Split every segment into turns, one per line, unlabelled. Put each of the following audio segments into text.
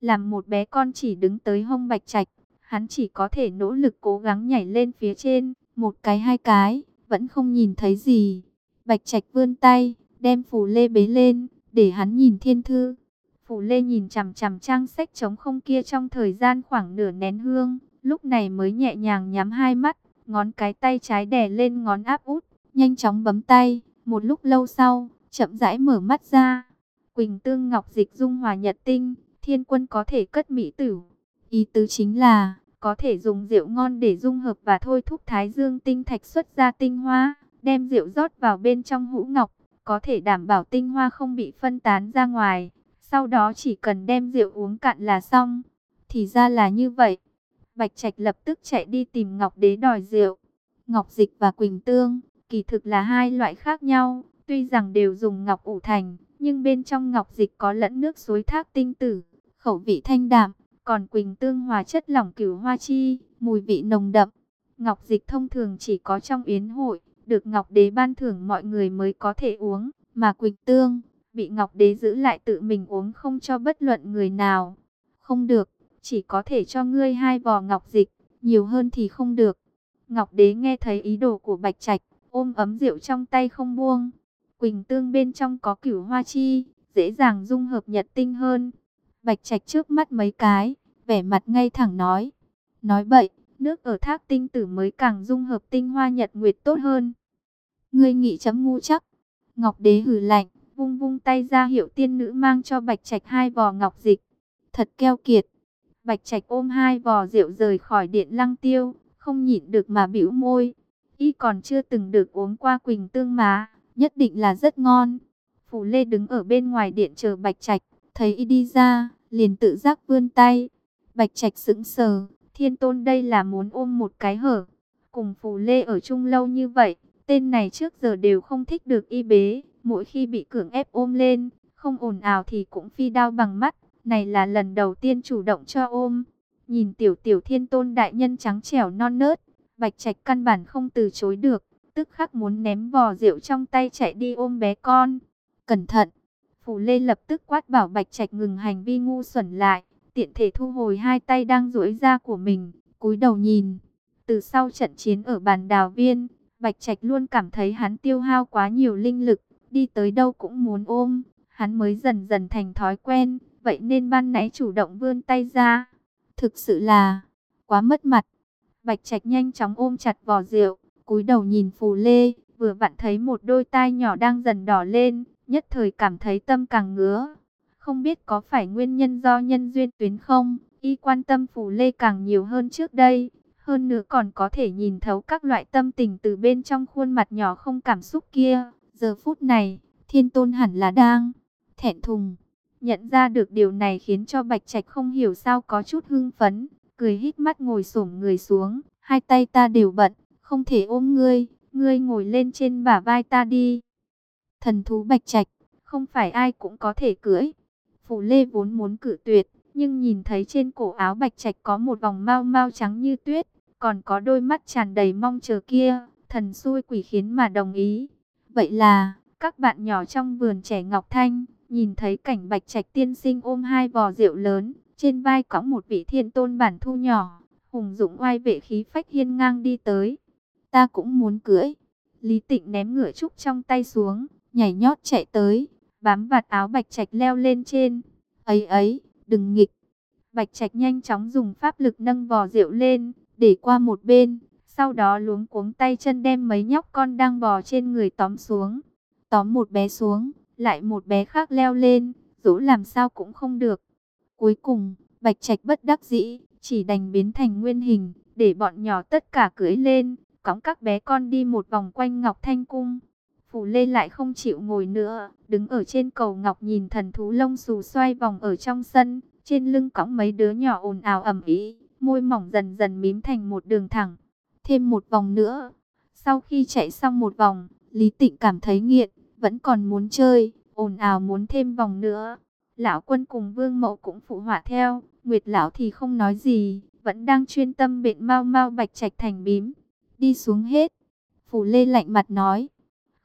Làm một bé con chỉ đứng tới hông bạch trạch, hắn chỉ có thể nỗ lực cố gắng nhảy lên phía trên, một cái hai cái, vẫn không nhìn thấy gì. Bạch trạch vươn tay, đem phù lê bế lên, để hắn nhìn thiên thư. Phù lê nhìn chằm chằm trang sách trống không kia trong thời gian khoảng nửa nén hương, lúc này mới nhẹ nhàng nhắm hai mắt, ngón cái tay trái đè lên ngón áp út, nhanh chóng bấm tay, một lúc lâu sau, chậm rãi mở mắt ra. Quỳnh tương ngọc dịch dung hòa nhật tinh, thiên quân có thể cất mỹ tử. Ý tứ chính là, có thể dùng rượu ngon để dung hợp và thôi thúc thái dương tinh thạch xuất ra tinh hoa, đem rượu rót vào bên trong hũ ngọc, có thể đảm bảo tinh hoa không bị phân tán ra ngoài. Sau đó chỉ cần đem rượu uống cạn là xong. Thì ra là như vậy. Bạch Trạch lập tức chạy đi tìm Ngọc Đế đòi rượu. Ngọc Dịch và Quỳnh Tương, kỳ thực là hai loại khác nhau. Tuy rằng đều dùng ngọc ủ thành, nhưng bên trong ngọc dịch có lẫn nước suối thác tinh tử, khẩu vị thanh đạm, còn quỳnh tương hòa chất lỏng cửu hoa chi, mùi vị nồng đậm. Ngọc dịch thông thường chỉ có trong yến hội, được ngọc đế ban thưởng mọi người mới có thể uống, mà quỳnh tương, bị ngọc đế giữ lại tự mình uống không cho bất luận người nào. Không được, chỉ có thể cho ngươi hai vò ngọc dịch, nhiều hơn thì không được. Ngọc đế nghe thấy ý đồ của bạch trạch, ôm ấm rượu trong tay không buông. Quỳnh tương bên trong có cửu hoa chi, dễ dàng dung hợp nhật tinh hơn. Bạch Trạch trước mắt mấy cái, vẻ mặt ngay thẳng nói. Nói bậy, nước ở thác tinh tử mới càng dung hợp tinh hoa nhật nguyệt tốt hơn. Ngươi nghĩ chấm ngu chắc. Ngọc đế hử lạnh, vung vung tay ra hiệu tiên nữ mang cho Bạch Trạch hai vò ngọc dịch. Thật keo kiệt. Bạch Trạch ôm hai vò rượu rời khỏi điện lăng tiêu, không nhịn được mà bĩu môi. Y còn chưa từng được uống qua quỳnh tương má, nhất định là rất ngon. Phủ Lê đứng ở bên ngoài điện chờ Bạch Trạch, thấy y đi ra, liền tự giác vươn tay. Bạch Trạch sững sờ, Thiên Tôn đây là muốn ôm một cái hở. Cùng phù Lê ở chung lâu như vậy, tên này trước giờ đều không thích được y bế, mỗi khi bị cưỡng ép ôm lên, không ồn ào thì cũng phi đao bằng mắt. Này là lần đầu tiên chủ động cho ôm. Nhìn tiểu tiểu Thiên Tôn đại nhân trắng trẻo non nớt, Bạch Trạch căn bản không từ chối được tức khắc muốn ném vò rượu trong tay chạy đi ôm bé con. Cẩn thận! Phù Lê lập tức quát bảo Bạch Trạch ngừng hành vi ngu xuẩn lại, tiện thể thu hồi hai tay đang duỗi ra của mình, cúi đầu nhìn. Từ sau trận chiến ở bàn đào viên, Bạch Trạch luôn cảm thấy hắn tiêu hao quá nhiều linh lực, đi tới đâu cũng muốn ôm, hắn mới dần dần thành thói quen, vậy nên ban nãy chủ động vươn tay ra. Thực sự là quá mất mặt. Bạch Trạch nhanh chóng ôm chặt vò rượu, cúi đầu nhìn phù lê, vừa vặn thấy một đôi tai nhỏ đang dần đỏ lên, nhất thời cảm thấy tâm càng ngứa. Không biết có phải nguyên nhân do nhân duyên tuyến không, y quan tâm phù lê càng nhiều hơn trước đây. Hơn nữa còn có thể nhìn thấu các loại tâm tình từ bên trong khuôn mặt nhỏ không cảm xúc kia. Giờ phút này, thiên tôn hẳn là đang thẹn thùng. Nhận ra được điều này khiến cho Bạch Trạch không hiểu sao có chút hưng phấn, cười hít mắt ngồi xổm người xuống, hai tay ta đều bận, không thể ôm ngươi, ngươi ngồi lên trên bả vai ta đi. Thần thú bạch trạch, không phải ai cũng có thể cưỡi. Phủ Lê vốn muốn cử tuyệt, nhưng nhìn thấy trên cổ áo bạch trạch có một vòng mau mau trắng như tuyết, còn có đôi mắt tràn đầy mong chờ kia, thần xui quỷ khiến mà đồng ý. Vậy là, các bạn nhỏ trong vườn trẻ Ngọc Thanh, nhìn thấy cảnh bạch trạch tiên sinh ôm hai vò rượu lớn, trên vai cõng một vị thiên tôn bản thu nhỏ, hùng dũng oai vệ khí phách hiên ngang đi tới ta cũng muốn cưỡi. Lý Tịnh ném ngựa trúc trong tay xuống, nhảy nhót chạy tới, bám vạt áo Bạch Trạch leo lên trên. Ấy ấy, đừng nghịch. Bạch Trạch nhanh chóng dùng pháp lực nâng vò rượu lên, để qua một bên, sau đó luống cuống tay chân đem mấy nhóc con đang bò trên người tóm xuống. Tóm một bé xuống, lại một bé khác leo lên, dỗ làm sao cũng không được. Cuối cùng, Bạch Trạch bất đắc dĩ, chỉ đành biến thành nguyên hình, để bọn nhỏ tất cả cưỡi lên, cõng các bé con đi một vòng quanh Ngọc Thanh Cung. Phủ Lê lại không chịu ngồi nữa, đứng ở trên cầu Ngọc nhìn thần thú lông xù xoay vòng ở trong sân, trên lưng cõng mấy đứa nhỏ ồn ào ầm ĩ, môi mỏng dần dần mím thành một đường thẳng. Thêm một vòng nữa. Sau khi chạy xong một vòng, Lý Tịnh cảm thấy nghiện, vẫn còn muốn chơi, ồn ào muốn thêm vòng nữa. Lão quân cùng Vương Mậu cũng phụ họa theo, Nguyệt lão thì không nói gì, vẫn đang chuyên tâm bệnh mau mau bạch trạch thành bím đi xuống hết. Phủ Lê lạnh mặt nói,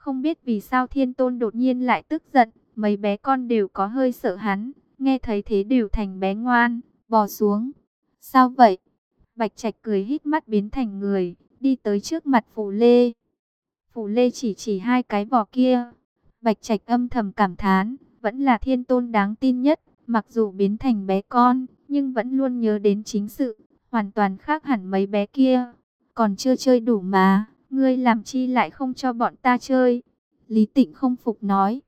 không biết vì sao thiên tôn đột nhiên lại tức giận, mấy bé con đều có hơi sợ hắn, nghe thấy thế đều thành bé ngoan, bò xuống. Sao vậy? Bạch Trạch cười hít mắt biến thành người, đi tới trước mặt Phù Lê. Phù Lê chỉ chỉ hai cái vỏ kia. Bạch Trạch âm thầm cảm thán, vẫn là thiên tôn đáng tin nhất, mặc dù biến thành bé con, nhưng vẫn luôn nhớ đến chính sự, hoàn toàn khác hẳn mấy bé kia. Còn chưa chơi đủ mà, ngươi làm chi lại không cho bọn ta chơi? Lý Tịnh không phục nói,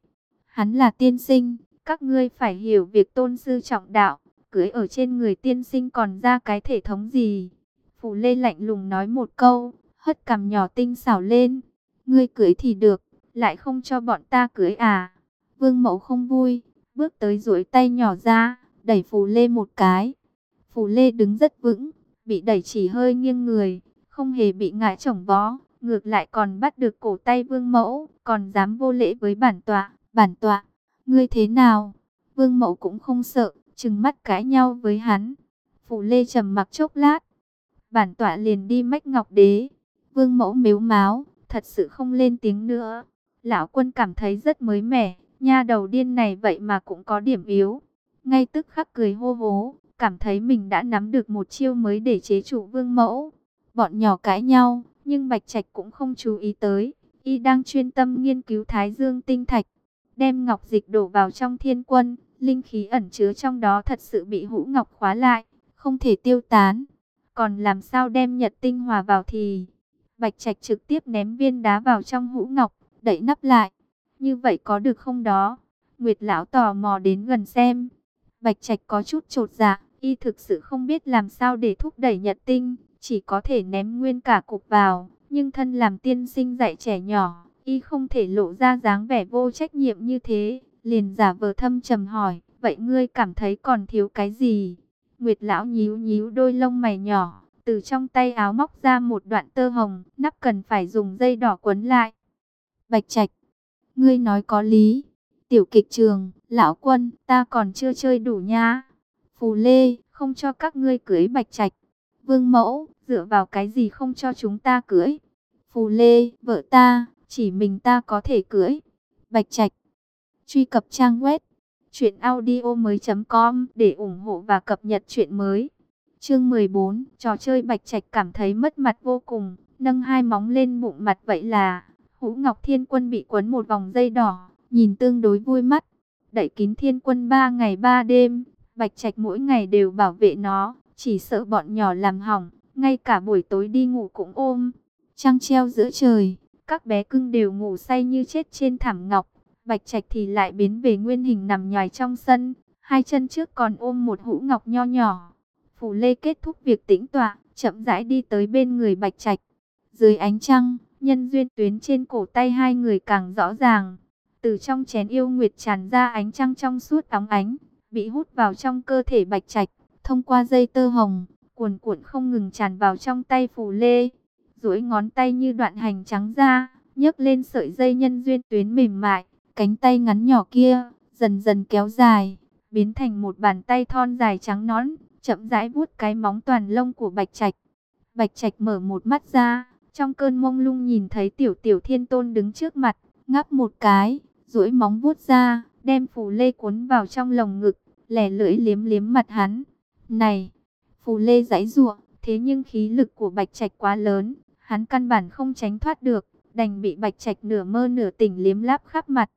hắn là tiên sinh, các ngươi phải hiểu việc tôn sư trọng đạo, cưới ở trên người tiên sinh còn ra cái thể thống gì. Phủ Lê lạnh lùng nói một câu, hất cằm nhỏ tinh xảo lên. Ngươi cưới thì được, lại không cho bọn ta cưới à. Vương mẫu không vui, bước tới duỗi tay nhỏ ra, đẩy Phù Lê một cái. Phù Lê đứng rất vững, bị đẩy chỉ hơi nghiêng người, không hề bị ngã chổng vó, ngược lại còn bắt được cổ tay vương mẫu, còn dám vô lễ với bản tọa, bản tọa, ngươi thế nào? Vương mẫu cũng không sợ, chừng mắt cãi nhau với hắn. Phủ Lê trầm mặc chốc lát. Bản tọa liền đi mách ngọc đế. Vương mẫu mếu máo, thật sự không lên tiếng nữa. Lão quân cảm thấy rất mới mẻ, nha đầu điên này vậy mà cũng có điểm yếu. Ngay tức khắc cười hô hố, cảm thấy mình đã nắm được một chiêu mới để chế trụ vương mẫu. Bọn nhỏ cãi nhau, nhưng Bạch Trạch cũng không chú ý tới. Y đang chuyên tâm nghiên cứu Thái Dương tinh thạch, đem ngọc dịch đổ vào trong thiên quân, linh khí ẩn chứa trong đó thật sự bị hũ ngọc khóa lại, không thể tiêu tán. Còn làm sao đem nhật tinh hòa vào thì... Bạch Trạch trực tiếp ném viên đá vào trong hũ ngọc, đậy nắp lại. Như vậy có được không đó? Nguyệt lão tò mò đến gần xem. Bạch Trạch có chút trột dạ, y thực sự không biết làm sao để thúc đẩy nhật tinh, chỉ có thể ném nguyên cả cục vào. Nhưng thân làm tiên sinh dạy trẻ nhỏ, y không thể lộ ra dáng vẻ vô trách nhiệm như thế, liền giả vờ thâm trầm hỏi, vậy ngươi cảm thấy còn thiếu cái gì? Nguyệt lão nhíu nhíu đôi lông mày nhỏ, từ trong tay áo móc ra một đoạn tơ hồng, nắp cần phải dùng dây đỏ quấn lại. Bạch Trạch, ngươi nói có lý. Tiểu kịch trường, lão quân, ta còn chưa chơi đủ nha. Phù Lê, không cho các ngươi cưới Bạch Trạch. Vương Mẫu, dựa vào cái gì không cho chúng ta cưỡi? Phù Lê, vợ ta, chỉ mình ta có thể cưỡi. Bạch Trạch, truy cập trang web truyệnaudiomoi.com để ủng hộ và cập nhật truyện mới. Chương 14, trò chơi Bạch Trạch cảm thấy mất mặt vô cùng, nâng hai móng lên bụng mặt vậy là Hũ Ngọc Thiên Quân bị quấn một vòng dây đỏ, nhìn tương đối vui mắt. Đẩy kín Thiên Quân ba ngày ba đêm, Bạch Trạch mỗi ngày đều bảo vệ nó, chỉ sợ bọn nhỏ làm hỏng, ngay cả buổi tối đi ngủ cũng ôm. Trăng treo giữa trời, các bé cưng đều ngủ say như chết trên thảm ngọc. Bạch Trạch thì lại biến về nguyên hình nằm nhòi trong sân, hai chân trước còn ôm một hũ ngọc nho nhỏ. Phủ Lê kết thúc việc tĩnh tọa, chậm rãi đi tới bên người Bạch Trạch. Dưới ánh trăng, nhân duyên tuyến trên cổ tay hai người càng rõ ràng. Từ trong chén yêu nguyệt tràn ra ánh trăng trong suốt óng ánh, bị hút vào trong cơ thể Bạch Trạch, thông qua dây tơ hồng, cuồn cuộn không ngừng tràn vào trong tay phù Lê. Duỗi ngón tay như đoạn hành trắng ra, nhấc lên sợi dây nhân duyên tuyến mềm mại, cánh tay ngắn nhỏ kia dần dần kéo dài, biến thành một bàn tay thon dài trắng nón chậm rãi vuốt cái móng toàn lông của Bạch Trạch. Bạch Trạch mở một mắt ra, trong cơn mông lung nhìn thấy Tiểu Tiểu Thiên Tôn đứng trước mặt, ngáp một cái, duỗi móng vuốt ra, đem Phù Lê cuốn vào trong lồng ngực, lẻ lưỡi liếm liếm mặt hắn. "Này!" Phù Lê giãy giụa, thế nhưng khí lực của Bạch Trạch quá lớn, hắn căn bản không tránh thoát được, đành bị Bạch Trạch nửa mơ nửa tỉnh liếm láp khắp mặt.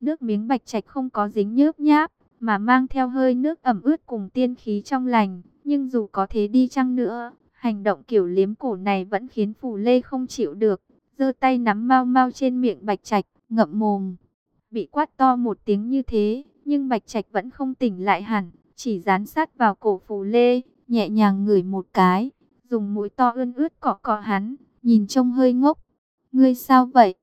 Nước miếng Bạch Trạch không có dính nhớp nháp, mà mang theo hơi nước ẩm ướt cùng tiên khí trong lành, nhưng dù có thế đi chăng nữa, hành động kiểu liếm cổ này vẫn khiến Phù Lê không chịu được, giơ tay nắm mau mau trên miệng Bạch Trạch, ngậm mồm. Bị quát to một tiếng như thế, nhưng Bạch Trạch vẫn không tỉnh lại hẳn, chỉ dán sát vào cổ Phù Lê, nhẹ nhàng ngửi một cái, dùng mũi to ươn ướt cọ cọ hắn, nhìn trông hơi ngốc. Ngươi sao vậy?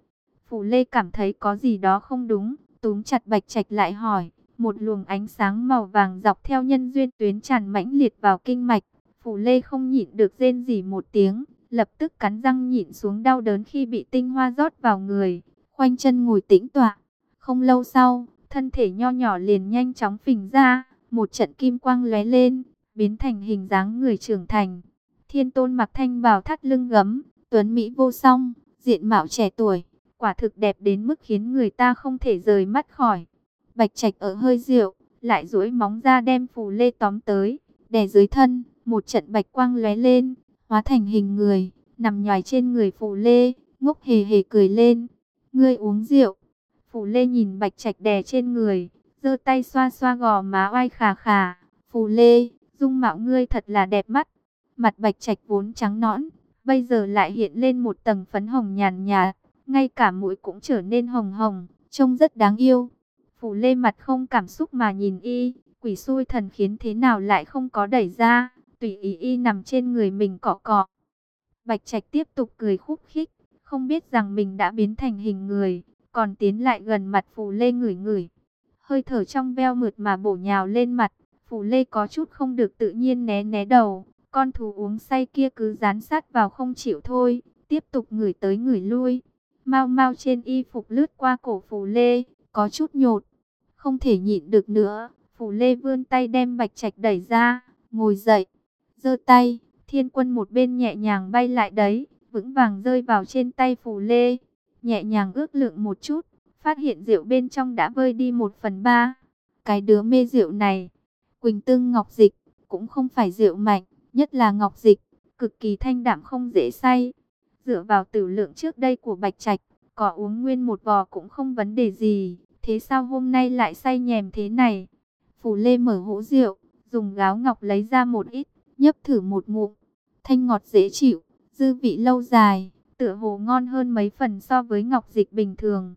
Phù Lê cảm thấy có gì đó không đúng, túm chặt Bạch Trạch lại hỏi. Một luồng ánh sáng màu vàng dọc theo nhân duyên tuyến tràn mãnh liệt vào kinh mạch. Phù Lê không nhịn được rên rỉ một tiếng, lập tức cắn răng nhịn xuống đau đớn khi bị tinh hoa rót vào người, khoanh chân ngồi tĩnh tọa. Không lâu sau, thân thể nho nhỏ liền nhanh chóng phình ra, một trận kim quang lóe lên, biến thành hình dáng người trưởng thành. Thiên tôn mặc thanh bào thắt lưng gấm, tuấn Mỹ vô song, diện mạo trẻ tuổi, quả thực đẹp đến mức khiến người ta không thể rời mắt khỏi. Bạch Trạch ở hơi rượu, lại duỗi móng ra đem phù lê tóm tới, đè dưới thân, một trận bạch quang lóe lên, hóa thành hình người, nằm nhòi trên người phù lê, ngốc hề hề cười lên. Ngươi uống rượu. Phù lê nhìn bạch trạch đè trên người, giơ tay xoa xoa gò má oai khà khà. Phù lê, dung mạo ngươi thật là đẹp mắt. Mặt bạch trạch vốn trắng nõn, bây giờ lại hiện lên một tầng phấn hồng nhàn nhạt, ngay cả mũi cũng trở nên hồng hồng, trông rất đáng yêu. Phù lê mặt không cảm xúc mà nhìn y, quỷ xui thần khiến thế nào lại không có đẩy ra, tùy ý y nằm trên người mình cọ cọ. Bạch Trạch tiếp tục cười khúc khích, không biết rằng mình đã biến thành hình người, còn tiến lại gần mặt Phù Lê ngửi ngửi. Hơi thở trong veo mượt mà bổ nhào lên mặt, Phù Lê có chút không được tự nhiên né né đầu, con thú uống say kia cứ dán sát vào không chịu thôi, tiếp tục ngửi tới ngửi lui. Mau mau trên y phục lướt qua cổ Phù Lê, có chút nhột, không thể nhịn được nữa. Phù Lê vươn tay đem Bạch Trạch đẩy ra, ngồi dậy, giơ tay, thiên quân một bên nhẹ nhàng bay lại đấy, vững vàng rơi vào trên tay Phù Lê, nhẹ nhàng ước lượng một chút, phát hiện rượu bên trong đã vơi đi một phần ba. Cái đứa mê rượu này, Quỳnh Tương Ngọc Dịch, cũng không phải rượu mạnh, nhất là Ngọc Dịch, cực kỳ thanh đạm không dễ say. Dựa vào tử lượng trước đây của Bạch Trạch, có uống nguyên một vò cũng không vấn đề gì, thế sao hôm nay lại say nhèm thế này? Phù Lê mở hũ rượu, dùng gáo ngọc lấy ra một ít, nhấp thử một ngụm, thanh ngọt dễ chịu, dư vị lâu dài, tựa hồ ngon hơn mấy phần so với ngọc dịch bình thường.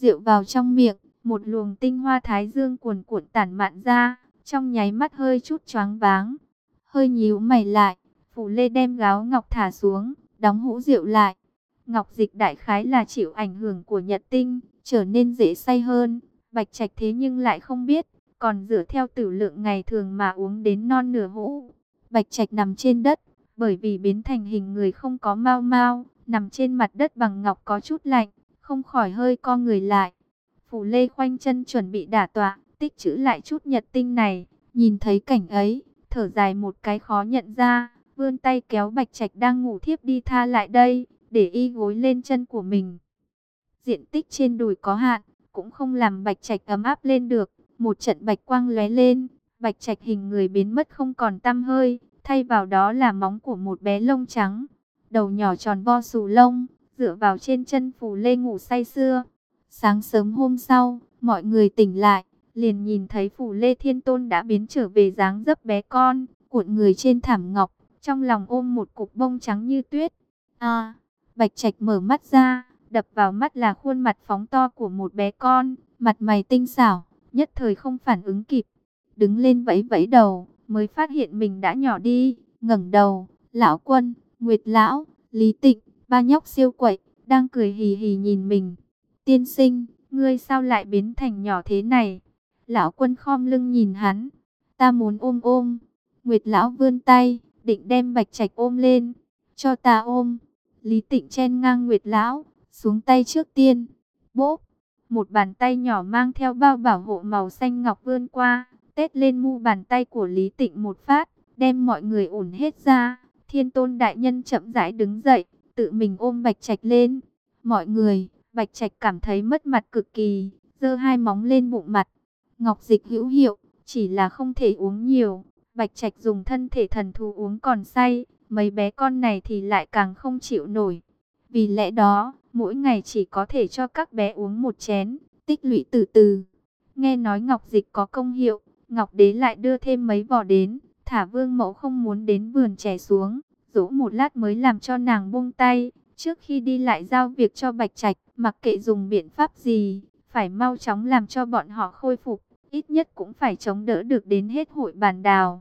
Rượu vào trong miệng, một luồng tinh hoa thái dương cuồn cuộn tản mạn ra, trong nháy mắt hơi chút choáng váng. Hơi nhíu mày lại, Phủ Lê đem gáo ngọc thả xuống, đóng hũ rượu lại. Ngọc dịch đại khái là chịu ảnh hưởng của nhật tinh, trở nên dễ say hơn. Bạch Trạch thế nhưng lại không biết, còn dựa theo tử lượng ngày thường mà uống đến non nửa hũ. Bạch Trạch nằm trên đất, bởi vì biến thành hình người không có mau mau, nằm trên mặt đất bằng ngọc có chút lạnh, không khỏi hơi co người lại. Phủ Lê khoanh chân chuẩn bị đả tọa, tích trữ lại chút nhật tinh này, nhìn thấy cảnh ấy, thở dài một cái khó nhận ra, vươn tay kéo Bạch Trạch đang ngủ thiếp đi tha lại đây, để y gối lên chân của mình. Diện tích trên đùi có hạn, cũng không làm Bạch Trạch ấm áp lên được, một trận bạch quang lóe lên, Bạch Trạch hình người biến mất không còn tăm hơi, thay vào đó là móng của một bé lông trắng, đầu nhỏ tròn vo xù lông, dựa vào trên chân phù lê ngủ say sưa. Sáng sớm hôm sau, mọi người tỉnh lại, liền nhìn thấy phù lê thiên tôn đã biến trở về dáng dấp bé con, cuộn người trên thảm ngọc, trong lòng ôm một cục bông trắng như tuyết. À, Bạch Trạch mở mắt ra, đập vào mắt là khuôn mặt phóng to của một bé con, mặt mày tinh xảo, nhất thời không phản ứng kịp, đứng lên vẫy vẫy đầu, mới phát hiện mình đã nhỏ đi, ngẩng đầu, lão quân, nguyệt lão, lý tịnh, ba nhóc siêu quậy, đang cười hì hì nhìn mình. Tiên sinh, ngươi sao lại biến thành nhỏ thế này? Lão quân khom lưng nhìn hắn, ta muốn ôm ôm. Nguyệt lão vươn tay, định đem bạch trạch ôm lên, cho ta ôm. Lý tịnh chen ngang Nguyệt lão, xuống tay trước tiên. Bốp, một bàn tay nhỏ mang theo bao bảo hộ màu xanh ngọc vươn qua, tết lên mu bàn tay của Lý Tịnh một phát, đem mọi người ổn hết ra. Thiên tôn đại nhân chậm rãi đứng dậy, tự mình ôm Bạch Trạch lên. Mọi người, Bạch Trạch cảm thấy mất mặt cực kỳ, giơ hai móng lên bụng mặt. Ngọc dịch hữu hiệu, chỉ là không thể uống nhiều. Bạch Trạch dùng thân thể thần thú uống còn say, mấy bé con này thì lại càng không chịu nổi. Vì lẽ đó, mỗi ngày chỉ có thể cho các bé uống một chén, tích lũy từ từ. Nghe nói ngọc dịch có công hiệu, Ngọc Đế lại đưa thêm mấy vỏ đến, thả vương mẫu không muốn đến vườn trẻ xuống, dỗ một lát mới làm cho nàng buông tay, trước khi đi lại giao việc cho Bạch Trạch, mặc kệ dùng biện pháp gì, phải mau chóng làm cho bọn họ khôi phục, ít nhất cũng phải chống đỡ được đến hết hội bàn đào.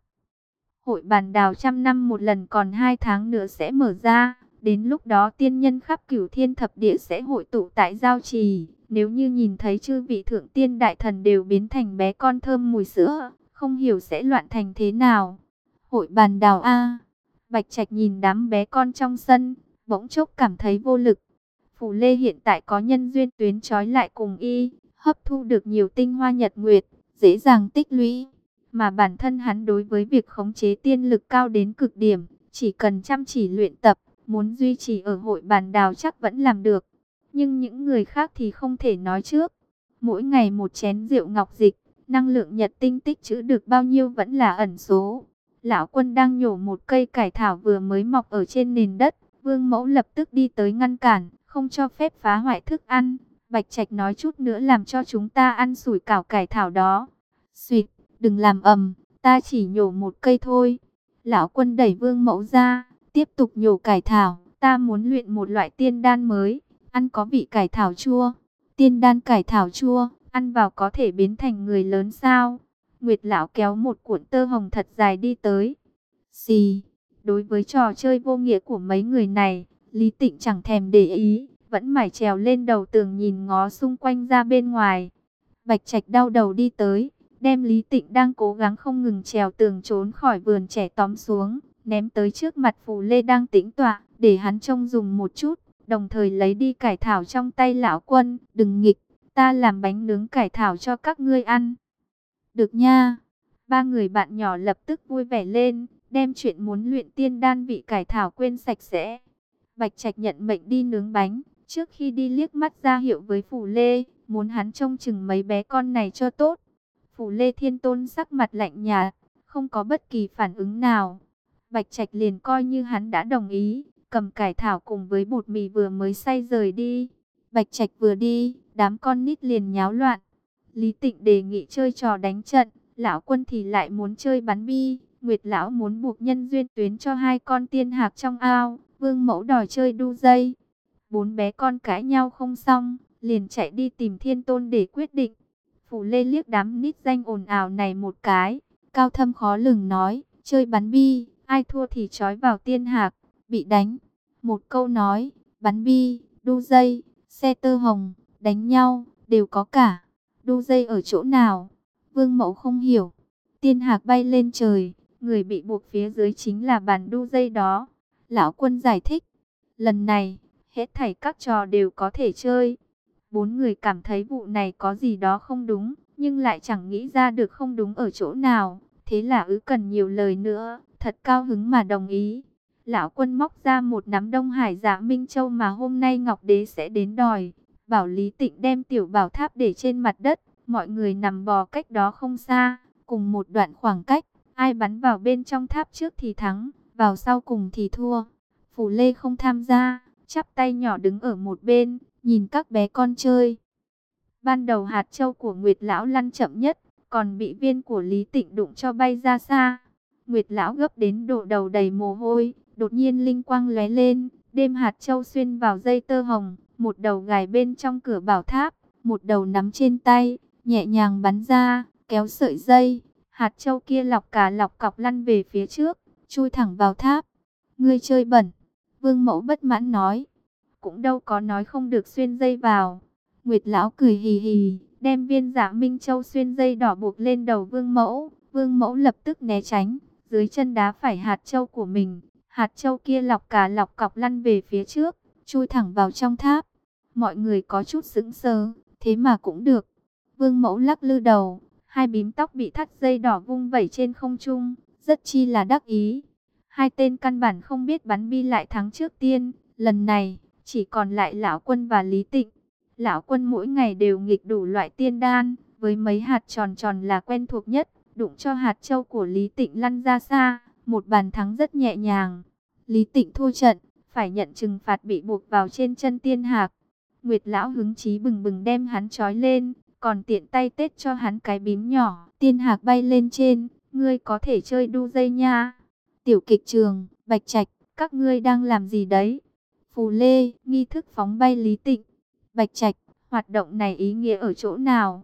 Hội bàn đào trăm năm một lần còn hai tháng nữa sẽ mở ra, đến lúc đó tiên nhân khắp cửu thiên thập địa sẽ hội tụ tại giao trì. Nếu như nhìn thấy chư vị thượng tiên đại thần đều biến thành bé con thơm mùi sữa, không hiểu sẽ loạn thành thế nào. Hội bàn đào A. Bạch Trạch nhìn đám bé con trong sân, bỗng chốc cảm thấy vô lực. Phủ Lê hiện tại có nhân duyên tuyến trói lại cùng y, hấp thu được nhiều tinh hoa nhật nguyệt, dễ dàng tích lũy. Mà bản thân hắn đối với việc khống chế tiên lực cao đến cực điểm, chỉ cần chăm chỉ luyện tập, muốn duy trì ở hội bàn đào chắc vẫn làm được. Nhưng những người khác thì không thể nói trước. Mỗi ngày một chén rượu ngọc dịch, năng lượng nhật tinh tích trữ được bao nhiêu vẫn là ẩn số. Lão quân đang nhổ một cây cải thảo vừa mới mọc ở trên nền đất, vương mẫu lập tức đi tới ngăn cản, không cho phép phá hoại thức ăn. Bạch Trạch nói chút nữa làm cho chúng ta ăn sủi cảo cải thảo đó. Xuyệt, đừng làm ầm, ta chỉ nhổ một cây thôi. Lão quân đẩy vương mẫu ra, tiếp tục nhổ cải thảo. Ta muốn luyện một loại tiên đan mới, ăn có vị cải thảo chua. Tiên đan cải thảo chua, ăn vào có thể biến thành người lớn sao? Nguyệt lão kéo một cuộn tơ hồng thật dài đi tới. Xì, đối với trò chơi vô nghĩa của mấy người này, Lý Tịnh chẳng thèm để ý, vẫn mải trèo lên đầu tường nhìn ngó xung quanh ra bên ngoài. Bạch Trạch đau đầu đi tới, đem Lý Tịnh đang cố gắng không ngừng trèo tường trốn khỏi vườn trẻ tóm xuống, ném tới trước mặt Phù Lê đang tĩnh tọa, để hắn trông dùng một chút, đồng thời lấy đi cải thảo trong tay lão quân, đừng nghịch, ta làm bánh nướng cải thảo cho các ngươi ăn. Được nha. Ba người bạn nhỏ lập tức vui vẻ lên, đem chuyện muốn luyện tiên đan vị cải thảo quên sạch sẽ. Bạch Trạch nhận mệnh đi nướng bánh, trước khi đi liếc mắt ra hiệu với Phủ Lê, muốn hắn trông chừng mấy bé con này cho tốt. Phủ Lê Thiên Tôn sắc mặt lạnh nhạt, không có bất kỳ phản ứng nào. Bạch Trạch liền coi như hắn đã đồng ý, cầm cải thảo cùng với bột mì vừa mới xay rời đi. Bạch Trạch vừa đi, đám con nít liền nháo loạn. Lý Tịnh đề nghị chơi trò đánh trận, lão quân thì lại muốn chơi bắn bi. Nguyệt lão muốn buộc nhân duyên tuyến cho hai con tiên hạc trong ao, vương mẫu đòi chơi đu dây. Bốn bé con cãi nhau không xong, liền chạy đi tìm thiên tôn để quyết định. Phủ lê liếc đám nít danh ồn ào này một cái, cao thâm khó lường nói, chơi bắn bi, ai thua thì trói vào tiên hạc, bị đánh. Một câu nói, bắn bi, đu dây, xe tơ hồng, đánh nhau, đều có cả. Đu dây ở chỗ nào? Vương mẫu không hiểu. Tiên hạc bay lên trời, người bị buộc phía dưới chính là bàn đu dây đó. Lão quân giải thích. Lần này, hết thảy các trò đều có thể chơi. Bốn người cảm thấy vụ này có gì đó không đúng, nhưng lại chẳng nghĩ ra được không đúng ở chỗ nào. Thế là ứ cần nhiều lời nữa, thật cao hứng mà đồng ý. Lão quân móc ra một nắm Đông Hải giả Minh Châu mà hôm nay Ngọc Đế sẽ đến đòi. Bảo Lý Tịnh đem tiểu bảo tháp để trên mặt đất, mọi người nằm bò cách đó không xa, cùng một đoạn khoảng cách, ai bắn vào bên trong tháp trước thì thắng, vào sau cùng thì thua. Phủ Lê không tham gia, chắp tay nhỏ đứng ở một bên, nhìn các bé con chơi. Ban đầu hạt châu của Nguyệt Lão lăn chậm nhất, còn bị viên của Lý Tịnh đụng cho bay ra xa. Nguyệt Lão gấp đến độ đầu đầy mồ hôi, đột nhiên linh quang lóe lên, đêm hạt châu xuyên vào dây tơ hồng, một đầu gài bên trong cửa bảo tháp, một đầu nắm trên tay, nhẹ nhàng bắn ra, kéo sợi dây, hạt châu kia lọc cả lọc cọc lăn về phía trước, chui thẳng vào tháp. Ngươi chơi bẩn, vương mẫu bất mãn nói, cũng đâu có nói không được xuyên dây vào. Nguyệt lão cười hì hì, đem viên giả minh châu xuyên dây đỏ buộc lên đầu vương mẫu, vương mẫu lập tức né tránh, dưới chân đá phải hạt châu của mình, hạt châu kia lọc cả lọc cọc lăn về phía trước, chui thẳng vào trong tháp. Mọi người có chút sững sờ, thế mà cũng được. Vương mẫu lắc lư đầu, hai bím tóc bị thắt dây đỏ vung vẩy trên không trung, rất chi là đắc ý. Hai tên căn bản không biết bắn bi lại thắng trước tiên, lần này chỉ còn lại lão quân và Lý Tịnh. Lão quân mỗi ngày đều nghịch đủ loại tiên đan, với mấy hạt tròn tròn là quen thuộc nhất, đụng cho hạt châu của Lý Tịnh lăn ra xa, một bàn thắng rất nhẹ nhàng. Lý Tịnh thua trận, phải nhận trừng phạt bị buộc vào trên chân tiên hạc. Nguyệt lão hứng chí bừng bừng đem hắn trói lên, còn tiện tay tết cho hắn cái bím nhỏ. Tiên hạc bay lên trên, ngươi có thể chơi đu dây nha. Tiểu kịch trường, bạch trạch, các ngươi đang làm gì đấy? Phù Lê, nghi thức phóng bay lý tịnh. Bạch trạch, hoạt động này ý nghĩa ở chỗ nào?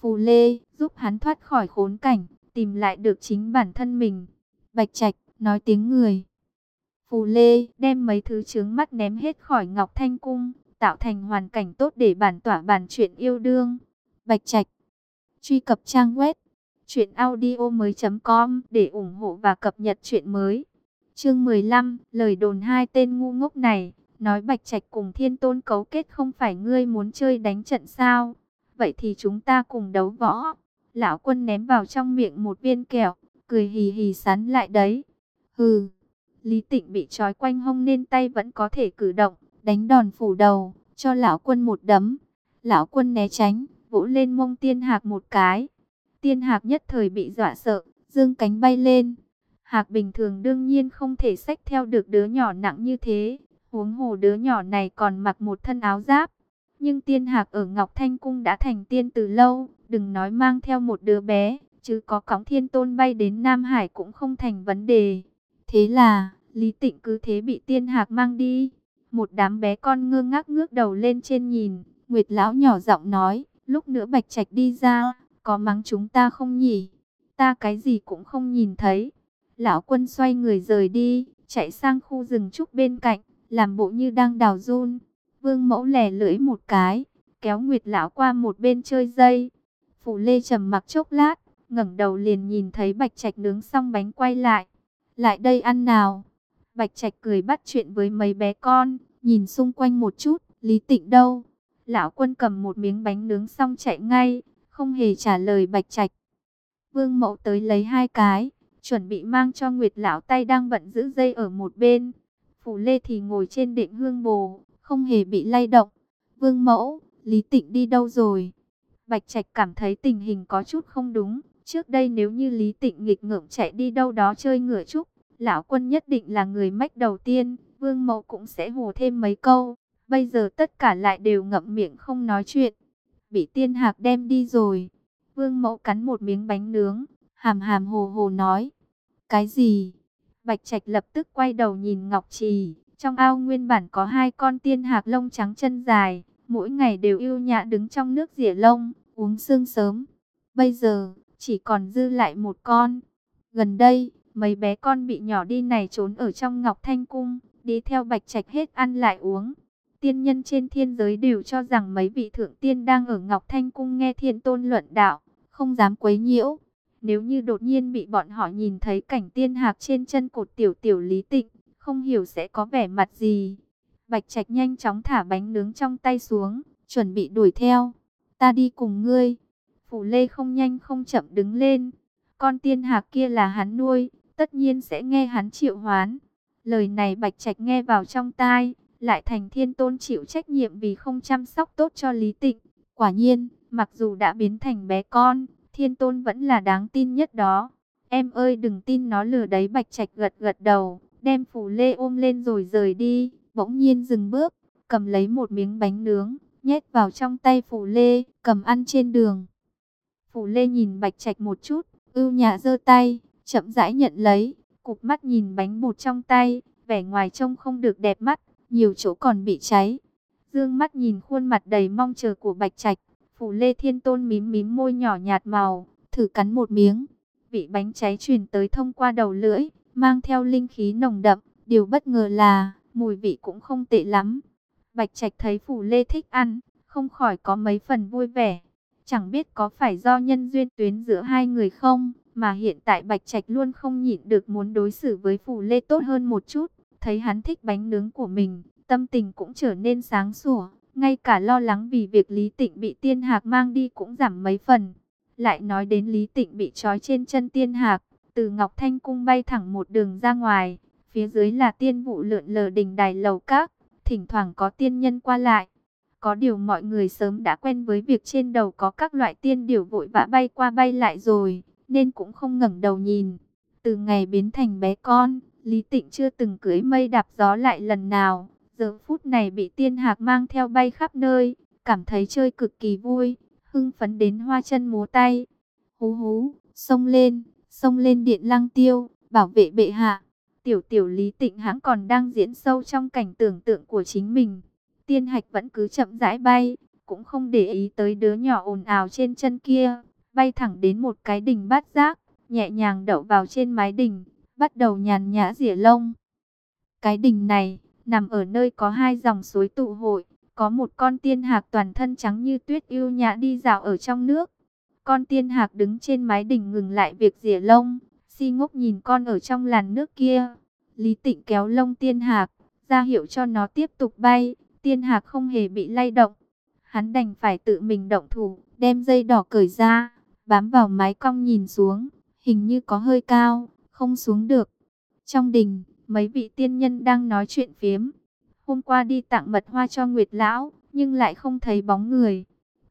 Phù Lê, giúp hắn thoát khỏi khốn cảnh, tìm lại được chính bản thân mình. Bạch trạch, nói tiếng người. Phù Lê, đem mấy thứ trướng mắt ném hết khỏi Ngọc Thanh Cung, tạo thành hoàn cảnh tốt để bản tỏa bản chuyện yêu đương. Bạch Trạch. Truy cập trang web truyệnaudiomoi.com để ủng hộ và cập nhật truyện mới. Chương 15, lời đồn hai tên ngu ngốc này, nói Bạch Trạch cùng Thiên Tôn cấu kết không phải ngươi muốn chơi đánh trận sao? Vậy thì chúng ta cùng đấu võ. Lão Quân ném vào trong miệng một viên kẹo, cười hì hì sắn lại đấy. Hừ. Lý Tịnh bị trói quanh hông nên tay vẫn có thể cử động, đánh đòn phủ đầu, cho lão quân một đấm. Lão quân né tránh, vỗ lên mông tiên hạc một cái. tiên hạc nhất thời bị dọa sợ, dương cánh bay lên. Hạc bình thường đương nhiên không thể xách theo được đứa nhỏ nặng như thế. Huống hồ đứa nhỏ này còn mặc một thân áo giáp. Nhưng tiên hạc ở Ngọc Thanh Cung đã thành tiên từ lâu, đừng nói mang theo một đứa bé, chứ có cõng thiên tôn bay đến Nam Hải cũng không thành vấn đề. Thế là, Lý Tịnh cứ thế bị tiên hạc mang đi. Một đám bé con ngơ ngác ngước đầu lên trên nhìn, Nguyệt Lão nhỏ giọng nói, lúc nữa Bạch Trạch đi ra, có mắng chúng ta không nhỉ? Ta cái gì cũng không nhìn thấy. Lão quân xoay người rời đi, chạy sang khu rừng trúc bên cạnh, làm bộ như đang đào run. Vương mẫu lẻ lưỡi một cái, kéo Nguyệt Lão qua một bên chơi dây. Phủ Lê trầm mặc chốc lát, ngẩng đầu liền nhìn thấy Bạch Trạch nướng xong bánh quay lại. Lại đây ăn nào. Bạch Trạch cười bắt chuyện với mấy bé con, nhìn xung quanh một chút, Lý Tịnh đâu? Lão quân cầm một miếng bánh nướng xong chạy ngay, không hề trả lời Bạch Trạch. Vương Mậu tới lấy hai cái, chuẩn bị mang cho Nguyệt lão tay đang bận giữ dây ở một bên. Phủ Lê thì ngồi trên đệm hương bồ, không hề bị lay động. Vương Mẫu, Lý Tịnh đi đâu rồi? Bạch Trạch cảm thấy tình hình có chút không đúng. Trước đây nếu như Lý Tịnh nghịch ngợm chạy đi đâu đó chơi ngựa trúc, lão quân nhất định là người mách đầu tiên, Vương Mẫu cũng sẽ hù thêm mấy câu. Bây giờ tất cả lại đều ngậm miệng không nói chuyện. Bị tiên hạc đem đi rồi. Vương Mẫu cắn một miếng bánh nướng, hàm hàm hồ hồ nói. Cái gì? Bạch Trạch lập tức quay đầu nhìn Ngọc Trì. Trong ao nguyên bản có hai con tiên hạc lông trắng chân dài, mỗi ngày đều yêu nhã đứng trong nước rỉa lông, uống sương sớm. Bây giờ, chỉ còn dư lại một con. Gần đây, mấy bé con bị nhỏ đi này trốn ở trong Ngọc Thanh Cung, đi theo Bạch Trạch hết ăn lại uống. Tiên nhân trên thiên giới đều cho rằng mấy vị thượng tiên đang ở Ngọc Thanh Cung nghe thiên tôn luận đạo, không dám quấy nhiễu. Nếu như đột nhiên bị bọn họ nhìn thấy cảnh tiên hạc trên chân cột tiểu tiểu lý tịnh, không hiểu sẽ có vẻ mặt gì. Bạch Trạch nhanh chóng thả bánh nướng trong tay xuống, chuẩn bị đuổi theo. Ta đi cùng ngươi. Phủ Lê không nhanh không chậm đứng lên. Con tiên hạc kia là hắn nuôi, tất nhiên sẽ nghe hắn triệu hoán. Lời này Bạch Trạch nghe vào trong tai, lại thành thiên tôn chịu trách nhiệm vì không chăm sóc tốt cho Lý Tịnh. Quả nhiên, mặc dù đã biến thành bé con, thiên tôn vẫn là đáng tin nhất đó. Em ơi đừng tin nó lừa đấy Bạch Trạch gật gật đầu, đem Phủ Lê ôm lên rồi rời đi, bỗng nhiên dừng bước, cầm lấy một miếng bánh nướng, nhét vào trong tay Phủ Lê, cầm ăn trên đường. Phủ Lê nhìn Bạch Trạch một chút, ưu nhã giơ tay, chậm rãi nhận lấy, cục mắt nhìn bánh bột trong tay, vẻ ngoài trông không được đẹp mắt, nhiều chỗ còn bị cháy. Dương mắt nhìn khuôn mặt đầy mong chờ của Bạch Trạch, Phủ Lê Thiên Tôn mím mím môi nhỏ nhạt màu, thử cắn một miếng. Vị bánh cháy truyền tới thông qua đầu lưỡi, mang theo linh khí nồng đậm, điều bất ngờ là mùi vị cũng không tệ lắm. Bạch Trạch thấy Phủ Lê thích ăn, không khỏi có mấy phần vui vẻ. Chẳng biết có phải do nhân duyên tuyến giữa hai người không, mà hiện tại Bạch Trạch luôn không nhịn được muốn đối xử với Phủ Lê tốt hơn một chút. Thấy hắn thích bánh nướng của mình, tâm tình cũng trở nên sáng sủa. Ngay cả lo lắng vì việc Lý Tịnh bị tiên hạc mang đi cũng giảm mấy phần. Lại nói đến Lý Tịnh bị trói trên chân tiên hạc, từ Ngọc Thanh Cung bay thẳng một đường ra ngoài. Phía dưới là tiên vụ lượn lờ đình đài lầu các, thỉnh thoảng có tiên nhân qua lại. Có điều mọi người sớm đã quen với việc trên đầu có các loại tiên điểu vội vã bay qua bay lại rồi, nên cũng không ngẩng đầu nhìn. Từ ngày biến thành bé con, Lý Tịnh chưa từng cưới mây đạp gió lại lần nào. Giờ phút này bị tiên hạc mang theo bay khắp nơi, cảm thấy chơi cực kỳ vui, hưng phấn đến hoa chân múa tay. Hú hú, xông lên, xông lên điện lăng tiêu, bảo vệ bệ hạ. Tiểu tiểu Lý Tịnh hãng còn đang diễn sâu trong cảnh tưởng tượng của chính mình. Tiên hạch vẫn cứ chậm rãi bay, cũng không để ý tới đứa nhỏ ồn ào trên chân kia, bay thẳng đến một cái đỉnh bát giác, nhẹ nhàng đậu vào trên mái đỉnh, bắt đầu nhàn nhã rỉa lông. Cái đỉnh này, nằm ở nơi có hai dòng suối tụ hội, có một con tiên hạc toàn thân trắng như tuyết yêu nhã đi dạo ở trong nước. Con tiên hạc đứng trên mái đỉnh ngừng lại việc rỉa lông, si ngốc nhìn con ở trong làn nước kia. Lý tịnh kéo lông tiên hạc, ra hiệu cho nó tiếp tục bay, tiên hạc không hề bị lay động. Hắn đành phải tự mình động thủ, đem dây đỏ cởi ra, bám vào mái cong nhìn xuống, hình như có hơi cao, không xuống được. Trong đình, mấy vị tiên nhân đang nói chuyện phiếm. Hôm qua đi tặng mật hoa cho Nguyệt Lão, nhưng lại không thấy bóng người.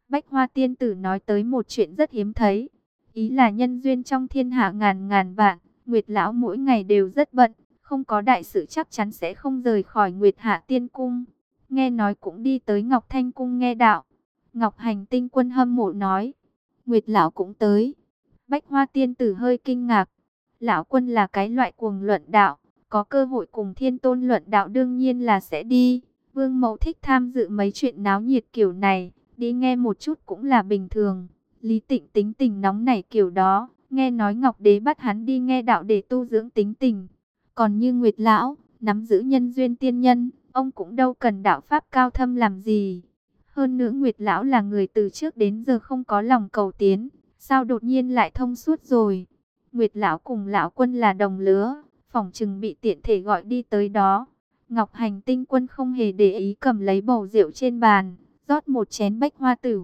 Bách Hoa Tiên Tử nói tới một chuyện rất hiếm thấy. Ý là nhân duyên trong thiên hạ ngàn ngàn vạn, Nguyệt Lão mỗi ngày đều rất bận, không có đại sự chắc chắn sẽ không rời khỏi Nguyệt Hạ Tiên Cung. Nghe nói cũng đi tới Ngọc Thanh Cung nghe đạo. Ngọc Hành Tinh Quân hâm mộ nói, Nguyệt Lão cũng tới. Bách Hoa Tiên Tử hơi kinh ngạc. Lão quân là cái loại cuồng luận đạo, có cơ hội cùng thiên tôn luận đạo đương nhiên là sẽ đi. Vương Mẫu thích tham dự mấy chuyện náo nhiệt kiểu này, đi nghe một chút cũng là bình thường. Lý Tịnh tính tình nóng nảy kiểu đó, nghe nói Ngọc Đế bắt hắn đi nghe đạo để tu dưỡng tính tình. Còn như Nguyệt Lão, nắm giữ nhân duyên tiên nhân, ông cũng đâu cần đạo pháp cao thâm làm gì. Hơn nữa Nguyệt Lão là người từ trước đến giờ không có lòng cầu tiến, sao đột nhiên lại thông suốt rồi. Nguyệt Lão cùng Lão Quân là đồng lứa, phòng chừng bị tiện thể gọi đi tới đó. Ngọc Hành Tinh Quân không hề để ý cầm lấy bầu rượu trên bàn, rót một chén bách hoa tử.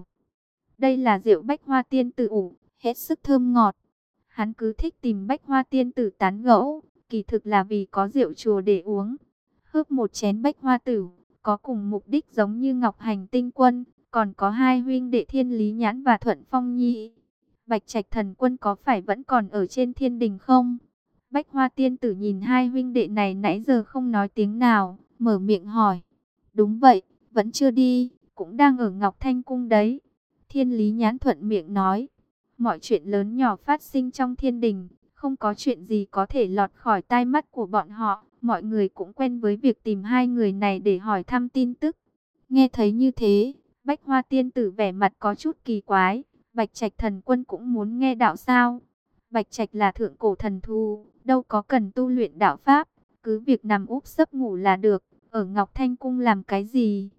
Đây là rượu bách hoa tiên tử ủ, hết sức thơm ngọt. Hắn cứ thích tìm bách hoa tiên tử tán gẫu, kỳ thực là vì có rượu chùa để uống. Hớp một chén bách hoa tử, có cùng mục đích giống như Ngọc Hành Tinh Quân, còn có hai huynh đệ Thiên Lý Nhãn và Thuận Phong Nhi. Bạch Trạch Thần Quân có phải vẫn còn ở trên thiên đình không? Bách Hoa Tiên Tử nhìn hai huynh đệ này nãy giờ không nói tiếng nào, mở miệng hỏi. Đúng vậy, vẫn chưa đi, cũng đang ở Ngọc Thanh Cung đấy. Thiên Lý Nhãn thuận miệng nói. Mọi chuyện lớn nhỏ phát sinh trong thiên đình, không có chuyện gì có thể lọt khỏi tai mắt của bọn họ. Mọi người cũng quen với việc tìm hai người này để hỏi thăm tin tức. Nghe thấy như thế, Bách Hoa Tiên Tử vẻ mặt có chút kỳ quái. Bạch Trạch Thần Quân cũng muốn nghe đạo sao? Bạch Trạch là thượng cổ thần thu, đâu có cần tu luyện đạo pháp, cứ việc nằm úp sấp ngủ là được, ở Ngọc Thanh Cung làm cái gì?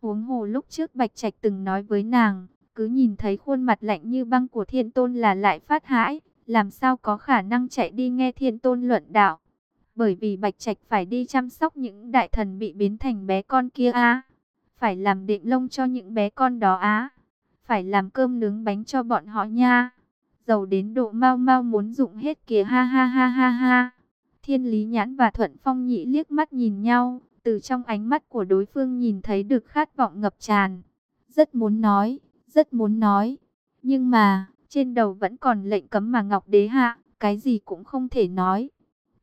Huống hồ lúc trước Bạch Trạch từng nói với nàng, cứ nhìn thấy khuôn mặt lạnh như băng của Thiên Tôn là lại phát hãi, làm sao có khả năng chạy đi nghe Thiên Tôn luận đạo? Bởi vì Bạch Trạch phải đi chăm sóc những đại thần bị biến thành bé con kia á, phải làm định lông cho những bé con đó á, phải làm cơm nướng bánh cho bọn họ nha giàu đến độ mau mau muốn dụng hết kìa ha ha ha ha ha. Thiên Lý Nhãn và Thuận Phong Nhị liếc mắt nhìn nhau, từ trong ánh mắt của đối phương nhìn thấy được khát vọng ngập tràn. Rất muốn nói, rất muốn nói, nhưng mà, trên đầu vẫn còn lệnh cấm mà Ngọc Đế hạ, cái gì cũng không thể nói.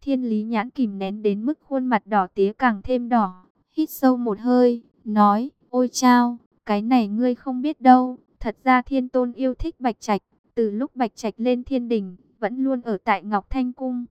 Thiên Lý Nhãn kìm nén đến mức khuôn mặt đỏ tía càng thêm đỏ, hít sâu một hơi, nói, ôi chao, cái này ngươi không biết đâu, thật ra Thiên Tôn yêu thích Bạch Trạch, từ lúc Bạch Trạch lên thiên đình, vẫn luôn ở tại Ngọc Thanh Cung.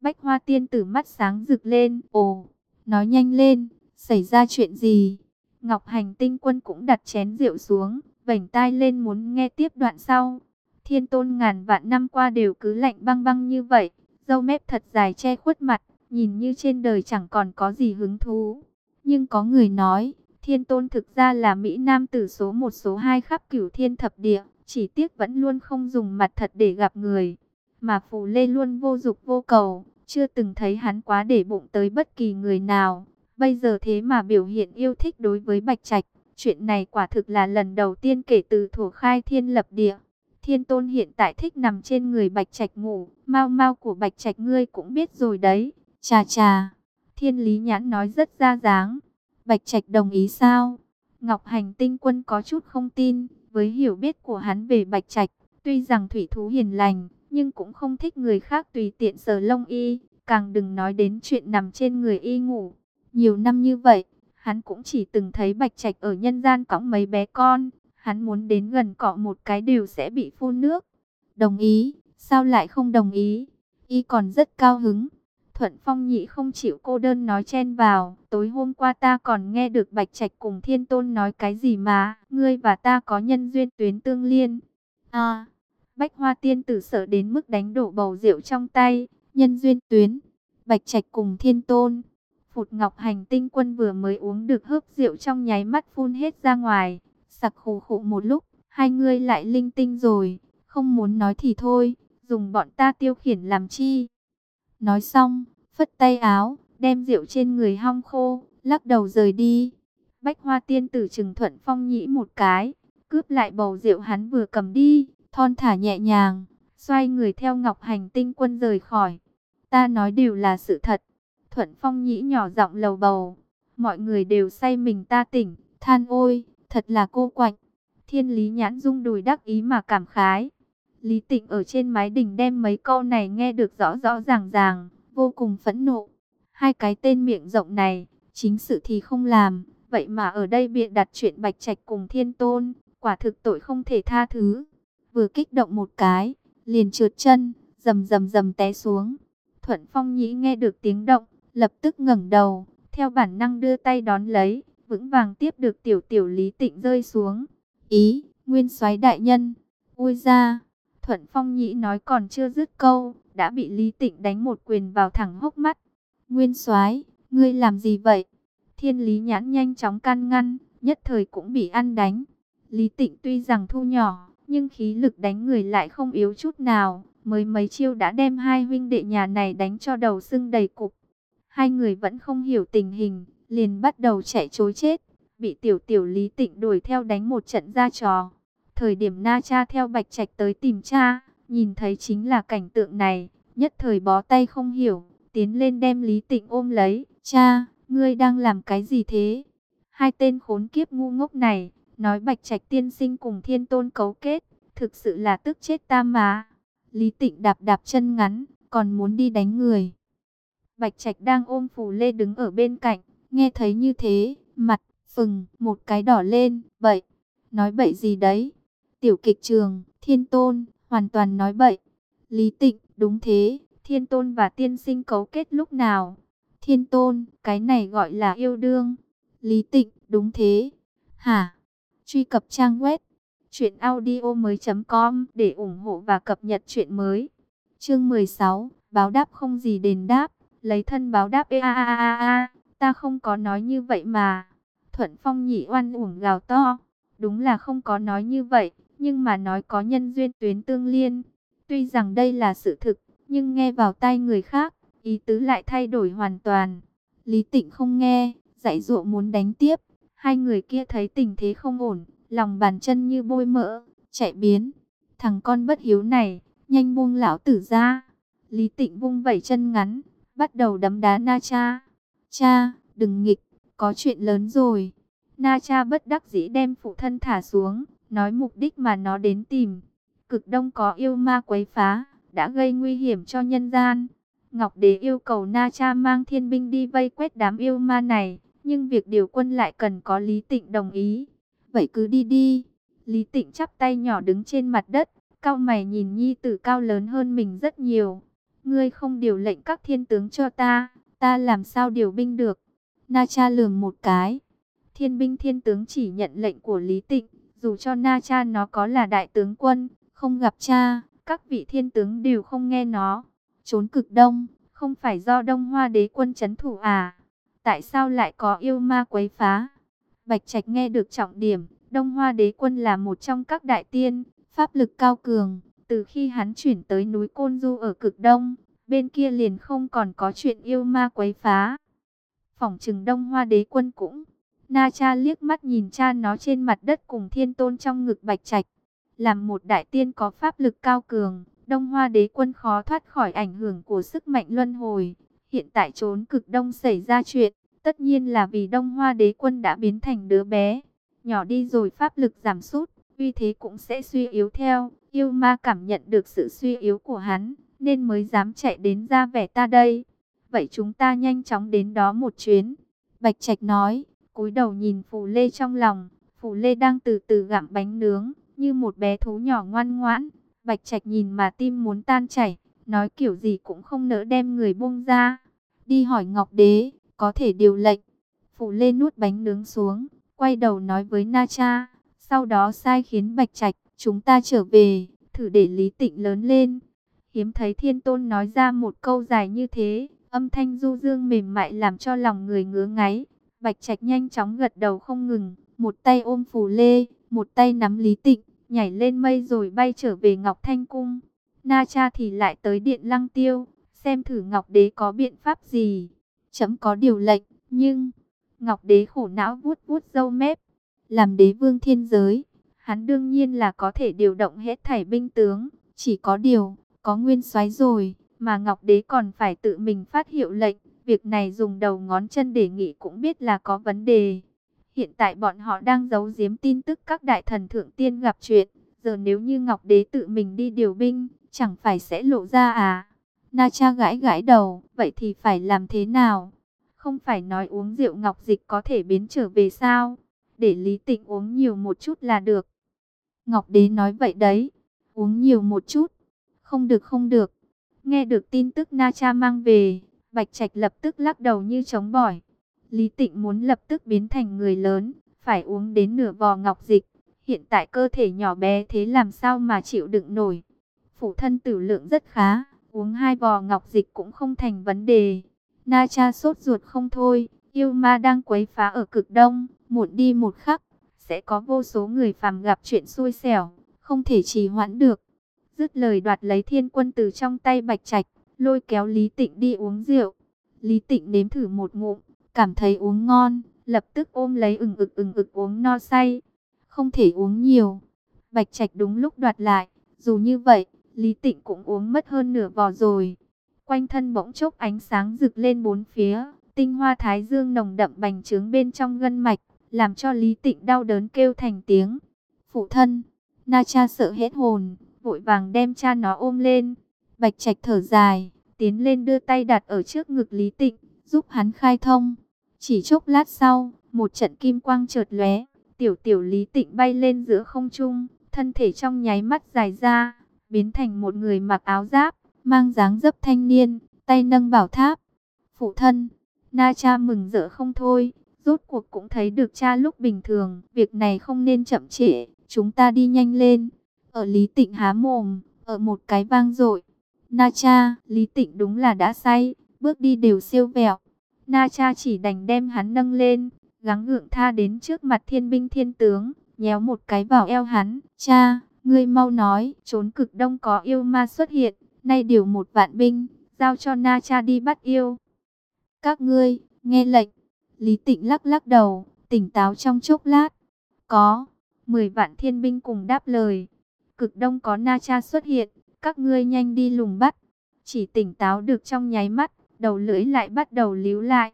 Bách Hoa Tiên tử mắt sáng rực lên, ồ, nói nhanh lên, xảy ra chuyện gì? Ngọc Hành Tinh Quân cũng đặt chén rượu xuống, vảnh tai lên muốn nghe tiếp đoạn sau. Thiên tôn ngàn vạn năm qua đều cứ lạnh băng băng như vậy, dâu mép thật dài che khuất mặt, nhìn như trên đời chẳng còn có gì hứng thú. Nhưng có người nói, thiên tôn thực ra là Mỹ Nam tử số một số hai khắp cửu thiên thập địa, chỉ tiếc vẫn luôn không dùng mặt thật để gặp người. Mà Phù Lê luôn vô dục vô cầu, chưa từng thấy hắn quá để bụng tới bất kỳ người nào. Bây giờ thế mà biểu hiện yêu thích đối với Bạch Trạch. Chuyện này quả thực là lần đầu tiên kể từ thổ khai thiên lập địa. Thiên tôn hiện tại thích nằm trên người Bạch Trạch ngủ. Mau mau của Bạch Trạch ngươi cũng biết rồi đấy. Chà chà. Thiên lý nhãn nói rất ra dáng. Bạch Trạch đồng ý sao? Ngọc Hành tinh quân có chút không tin. Với hiểu biết của hắn về Bạch Trạch, tuy rằng thủy thú hiền lành, nhưng cũng không thích người khác tùy tiện sờ lông y, càng đừng nói đến chuyện nằm trên người y ngủ. Nhiều năm như vậy, hắn cũng chỉ từng thấy Bạch Trạch ở nhân gian cõng mấy bé con, hắn muốn đến gần cọ một cái đều sẽ bị phun nước. Đồng ý, sao lại không đồng ý? Y còn rất cao hứng. Thuận Phong Nhị không chịu cô đơn nói chen vào. Tối hôm qua ta còn nghe được Bạch Trạch cùng Thiên Tôn nói cái gì mà. Ngươi và ta có nhân duyên tuyến tương liên. À, Bách Hoa Tiên tử sợ đến mức đánh đổ bầu rượu trong tay. Nhân duyên tuyến. Bạch Trạch cùng Thiên Tôn. Phụt Ngọc Hành Tinh Quân vừa mới uống được hớp rượu trong nháy mắt phun hết ra ngoài. Sặc khổ khụ một lúc, hai người lại linh tinh rồi. Không muốn nói thì thôi, dùng bọn ta tiêu khiển làm chi. Nói xong, phất tay áo, đem rượu trên người hong khô, lắc đầu rời đi. Bách hoa tiên tử trừng thuận phong nhĩ một cái, cướp lại bầu rượu hắn vừa cầm đi, thon thả nhẹ nhàng, xoay người theo ngọc hành tinh quân rời khỏi. Ta nói đều là sự thật. Thuận phong nhĩ nhỏ giọng lầu bầu, mọi người đều say mình ta tỉnh, than ôi, thật là cô quạnh. Thiên lý nhãn dung đùi đắc ý mà cảm khái. Lý Tịnh ở trên mái đình đem mấy câu này nghe được rõ rõ ràng ràng, vô cùng phẫn nộ. Hai cái tên miệng rộng này, chính sự thì không làm, vậy mà ở đây bịa đặt chuyện Bạch Trạch cùng Thiên Tôn, quả thực tội không thể tha thứ. Vừa kích động một cái, liền trượt chân, rầm rầm rầm té xuống. Thuận Phong Nhĩ nghe được tiếng động, lập tức ngẩng đầu, theo bản năng đưa tay đón lấy, vững vàng tiếp được tiểu tiểu Lý Tịnh rơi xuống. Ý, nguyên soái đại nhân, ui ra, Thuận Phong Nhĩ nói còn chưa dứt câu, đã bị Lý Tịnh đánh một quyền vào thẳng hốc mắt. Nguyên soái, ngươi làm gì vậy? Thiên Lý nhãn nhanh chóng can ngăn, nhất thời cũng bị ăn đánh. Lý Tịnh tuy rằng thu nhỏ, nhưng khí lực đánh người lại không yếu chút nào. Mới mấy chiêu đã đem hai huynh đệ nhà này đánh cho đầu sưng đầy cục. Hai người vẫn không hiểu tình hình, liền bắt đầu chạy chối chết. Bị tiểu tiểu Lý Tịnh đuổi theo đánh một trận ra trò. Thời điểm Na Cha theo Bạch Trạch tới tìm cha, nhìn thấy chính là cảnh tượng này, nhất thời bó tay không hiểu, tiến lên đem Lý Tịnh ôm lấy. Cha, ngươi đang làm cái gì thế? Hai tên khốn kiếp ngu ngốc này, nói Bạch Trạch tiên sinh cùng thiên tôn cấu kết, thực sự là tức chết ta mà. Lý Tịnh đạp đạp chân ngắn, còn muốn đi đánh người. Bạch Trạch đang ôm Phù Lê đứng ở bên cạnh, nghe thấy như thế, mặt phừng một cái đỏ lên, bậy, nói bậy gì đấy? Tiểu kịch trường, Thiên Tôn, hoàn toàn nói bậy. Lý Tịnh, đúng thế, Thiên Tôn và tiên sinh cấu kết lúc nào? Thiên Tôn, cái này gọi là yêu đương. Lý Tịnh, đúng thế. Hả? Truy cập trang web Chuyện audio mới com để ủng hộ và cập nhật chuyện mới. Chương 16, báo đáp không gì đền đáp, lấy thân báo đáp e a a a a, ta không có nói như vậy mà. Thuận Phong nhị oan uổng gào to, đúng là không có nói như vậy, nhưng mà nói có nhân duyên tuyến tương liên. Tuy rằng đây là sự thực, nhưng nghe vào tai người khác, ý tứ lại thay đổi hoàn toàn. Lý Tịnh không nghe, dạy dỗ muốn đánh tiếp, hai người kia thấy tình thế không ổn, lòng bàn chân như bôi mỡ, chạy biến. Thằng con bất hiếu này, nhanh buông lão tử ra. Lý tịnh vung vẩy chân ngắn, bắt đầu đấm đá Na Cha. Cha, đừng nghịch, có chuyện lớn rồi. Na Cha bất đắc dĩ đem phụ thân thả xuống, nói mục đích mà nó đến tìm. Cực đông có yêu ma quấy phá, đã gây nguy hiểm cho nhân gian. Ngọc Đế yêu cầu Na Cha mang thiên binh đi vây quét đám yêu ma này, nhưng việc điều quân lại cần có Lý Tịnh đồng ý. Vậy cứ đi đi. Lý Tịnh chắp tay nhỏ đứng trên mặt đất, cao mày nhìn nhi tử cao lớn hơn mình rất nhiều. Ngươi không điều lệnh các thiên tướng cho ta, ta làm sao điều binh được. Na cha lườm một cái. Thiên binh thiên tướng chỉ nhận lệnh của Lý Tịnh, dù cho Na cha nó có là đại tướng quân, không gặp cha, các vị thiên tướng đều không nghe nó. Trốn cực đông, không phải do Đông Hoa đế quân chấn thủ à? Tại sao lại có yêu ma quấy phá? Bạch Trạch nghe được trọng điểm, Đông Hoa Đế Quân là một trong các đại tiên, pháp lực cao cường. Từ khi hắn chuyển tới núi Côn Du ở cực đông, bên kia liền không còn có chuyện yêu ma quấy phá. Phỏng trừng Đông Hoa Đế Quân cũng. Na Cha liếc mắt nhìn cha nó trên mặt đất cùng thiên tôn trong ngực Bạch Trạch. Làm một đại tiên có pháp lực cao cường, Đông Hoa Đế Quân khó thoát khỏi ảnh hưởng của sức mạnh luân hồi. Hiện tại trốn cực đông xảy ra chuyện, Tất nhiên là vì Đông Hoa đế quân đã biến thành đứa bé. Nhỏ đi rồi pháp lực giảm sút, uy thế cũng sẽ suy yếu theo. Yêu ma cảm nhận được sự suy yếu của hắn, nên mới dám chạy đến ra vẻ ta đây. Vậy chúng ta nhanh chóng đến đó một chuyến. Bạch Trạch nói, cúi đầu nhìn Phù Lê trong lòng. Phù Lê đang từ từ gặm bánh nướng, như một bé thú nhỏ ngoan ngoãn. Bạch Trạch nhìn mà tim muốn tan chảy, nói kiểu gì cũng không nỡ đem người buông ra. Đi hỏi Ngọc Đế, có thể điều lệnh. Phụ Lê nuốt bánh nướng xuống, quay đầu nói với Na Cha, sau đó sai khiến Bạch Trạch, chúng ta trở về, thử để Lý Tịnh lớn lên. Hiếm thấy Thiên Tôn nói ra một câu dài như thế, âm thanh du dương mềm mại làm cho lòng người ngứa ngáy. Bạch Trạch nhanh chóng gật đầu không ngừng, một tay ôm Phù Lê, một tay nắm Lý Tịnh, nhảy lên mây rồi bay trở về Ngọc Thanh Cung. Na Cha thì lại tới Điện Lăng Tiêu, xem thử Ngọc Đế có biện pháp gì chấm có điều lệnh, nhưng Ngọc Đế khổ não vuốt vuốt râu mép, làm đế vương thiên giới, hắn đương nhiên là có thể điều động hết thảy binh tướng, chỉ có điều, có nguyên soái rồi, mà Ngọc Đế còn phải tự mình phát hiệu lệnh, việc này dùng đầu ngón chân để nghĩ cũng biết là có vấn đề. Hiện tại bọn họ đang giấu giếm tin tức các đại thần thượng tiên gặp chuyện, Giờ nếu như Ngọc Đế tự mình đi điều binh, chẳng phải sẽ lộ ra à? Na cha gãi gãi đầu, vậy thì phải làm thế nào? Không phải nói uống rượu ngọc dịch có thể biến trở về sao? Để Lý Tịnh uống nhiều một chút là được. Ngọc Đế nói vậy đấy, uống nhiều một chút. Không được không được. Nghe được tin tức Na Cha mang về, Bạch Trạch lập tức lắc đầu như chống bỏi. Lý Tịnh muốn lập tức biến thành người lớn, phải uống đến nửa vò ngọc dịch. Hiện tại cơ thể nhỏ bé thế làm sao mà chịu đựng nổi. Phụ thân tử lượng rất khá, uống hai vò ngọc dịch cũng không thành vấn đề. Na cha sốt ruột không thôi, yêu ma đang quấy phá ở cực đông, muộn đi một khắc, sẽ có vô số người phàm gặp chuyện xui xẻo, không thể trì hoãn được. Dứt lời đoạt lấy thiên quân từ trong tay bạch trạch, lôi kéo Lý Tịnh đi uống rượu. Lý Tịnh nếm thử một ngụm, cảm thấy uống ngon, lập tức ôm lấy ừng ực ừng ực uống no say. Không thể uống nhiều. Bạch Trạch đúng lúc đoạt lại, dù như vậy, Lý Tịnh cũng uống mất hơn nửa vò rồi. Quanh thân bỗng chốc ánh sáng rực lên bốn phía, tinh hoa thái dương nồng đậm bành trướng bên trong gân mạch, làm cho Lý Tịnh đau đớn kêu thành tiếng. Phụ thân, Na Cha sợ hết hồn, vội vàng đem cha nó ôm lên. Bạch Trạch thở dài, tiến lên đưa tay đặt ở trước ngực Lý Tịnh, giúp hắn khai thông. Chỉ chốc lát sau, một trận kim quang chợt lóe, tiểu tiểu Lý Tịnh bay lên giữa không trung, thân thể trong nháy mắt dài ra, biến thành một người mặc áo giáp, mang dáng dấp thanh niên, tay nâng bảo tháp. Phụ thân, Na cha mừng rỡ không thôi, rốt cuộc cũng thấy được cha lúc bình thường, việc này không nên chậm trễ, chúng ta đi nhanh lên. Ở Lý Tịnh há mồm, ở một cái vang dội. Na cha, Lý Tịnh đúng là đã say, bước đi đều siêu vẹo. Na cha chỉ đành đem hắn nâng lên, gắng gượng tha đến trước mặt thiên binh thiên tướng, nhéo một cái vào eo hắn. Cha, ngươi mau nói, trốn cực đông có yêu ma xuất hiện, nay điều một vạn binh, giao cho Na cha đi bắt yêu. Các ngươi, nghe lệnh. Lý Tịnh lắc lắc đầu, tỉnh táo trong chốc lát. Có, 10 vạn thiên binh cùng đáp lời. Cực đông có Na cha xuất hiện, các ngươi nhanh đi lùng bắt. Chỉ tỉnh táo được trong nháy mắt, đầu lưỡi lại bắt đầu líu lại.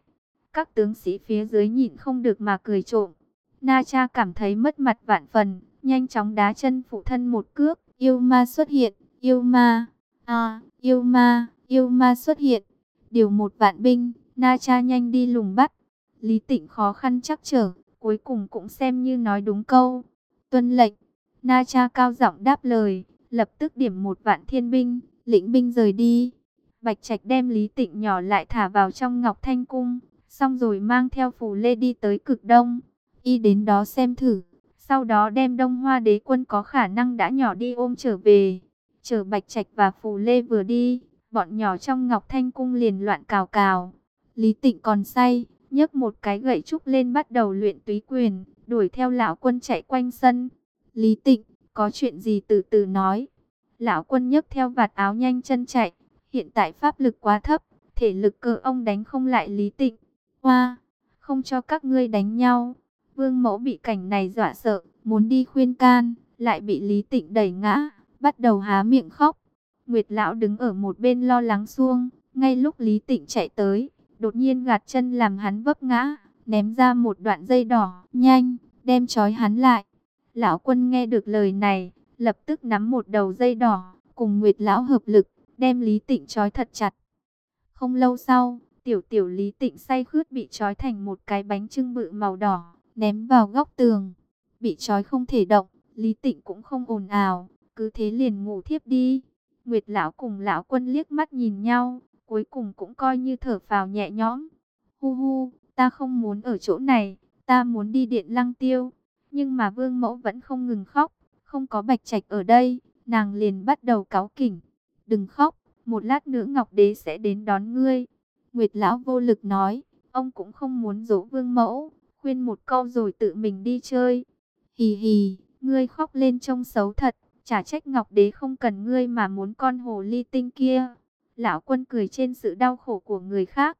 Các tướng sĩ phía dưới nhịn không được mà cười trộm. Na cha cảm thấy mất mặt vạn phần, nhanh chóng đá chân phụ thân một cước. Yêu ma xuất hiện, yêu ma, à, yêu ma, yêu ma xuất hiện. Điều một vạn binh, Na cha nhanh đi lùng bắt. Lý tịnh khó khăn chắc trở, cuối cùng cũng xem như nói đúng câu. Tuân lệnh, Na cha cao giọng đáp lời, lập tức điểm một vạn thiên binh, lĩnh binh rời đi. Bạch Trạch đem Lý Tịnh nhỏ lại thả vào trong Ngọc Thanh Cung, xong rồi mang theo phù lê đi tới cực đông. Y đến đó xem thử, sau đó đem đông hoa đế quân có khả năng đã nhỏ đi ôm trở về. Chờ Bạch Trạch và phù lê vừa đi, bọn nhỏ trong Ngọc Thanh Cung liền loạn cào cào. Lý Tịnh còn say, nhấc một cái gậy trúc lên bắt đầu luyện túy quyền, đuổi theo lão quân chạy quanh sân. Lý Tịnh, có chuyện gì từ từ nói. Lão quân nhấc theo vạt áo nhanh chân chạy, hiện tại pháp lực quá thấp, thể lực cơ ông đánh không lại Lý Tịnh. Hoa, không cho các ngươi đánh nhau. Vương mẫu bị cảnh này dọa sợ, muốn đi khuyên can, lại bị Lý Tịnh đẩy ngã, bắt đầu há miệng khóc. Nguyệt lão đứng ở một bên lo lắng xuông, ngay lúc Lý Tịnh chạy tới, đột nhiên gạt chân làm hắn vấp ngã, ném ra một đoạn dây đỏ, nhanh, đem trói hắn lại. Lão quân nghe được lời này, lập tức nắm một đầu dây đỏ, cùng Nguyệt lão hợp lực, đem Lý Tịnh trói thật chặt. Không lâu sau, tiểu tiểu Lý Tịnh say khướt bị trói thành một cái bánh trưng bự màu đỏ, ném vào góc tường. Bị trói không thể động, Lý Tịnh cũng không ồn ào, cứ thế liền ngủ thiếp đi. Nguyệt lão cùng lão quân liếc mắt nhìn nhau, cuối cùng cũng coi như thở phào nhẹ nhõm. Hu hu, ta không muốn ở chỗ này, ta muốn đi điện lăng tiêu. Nhưng mà vương mẫu vẫn không ngừng khóc, không có bạch trạch ở đây, nàng liền bắt đầu cáu kỉnh. Đừng khóc, một lát nữa Ngọc Đế sẽ đến đón ngươi. Nguyệt Lão vô lực nói, ông cũng không muốn dỗ vương mẫu, khuyên một câu rồi tự mình đi chơi. Hì hì, ngươi khóc lên trông xấu thật, chả trách Ngọc Đế không cần ngươi mà muốn con hồ ly tinh kia. Lão quân cười trên sự đau khổ của người khác.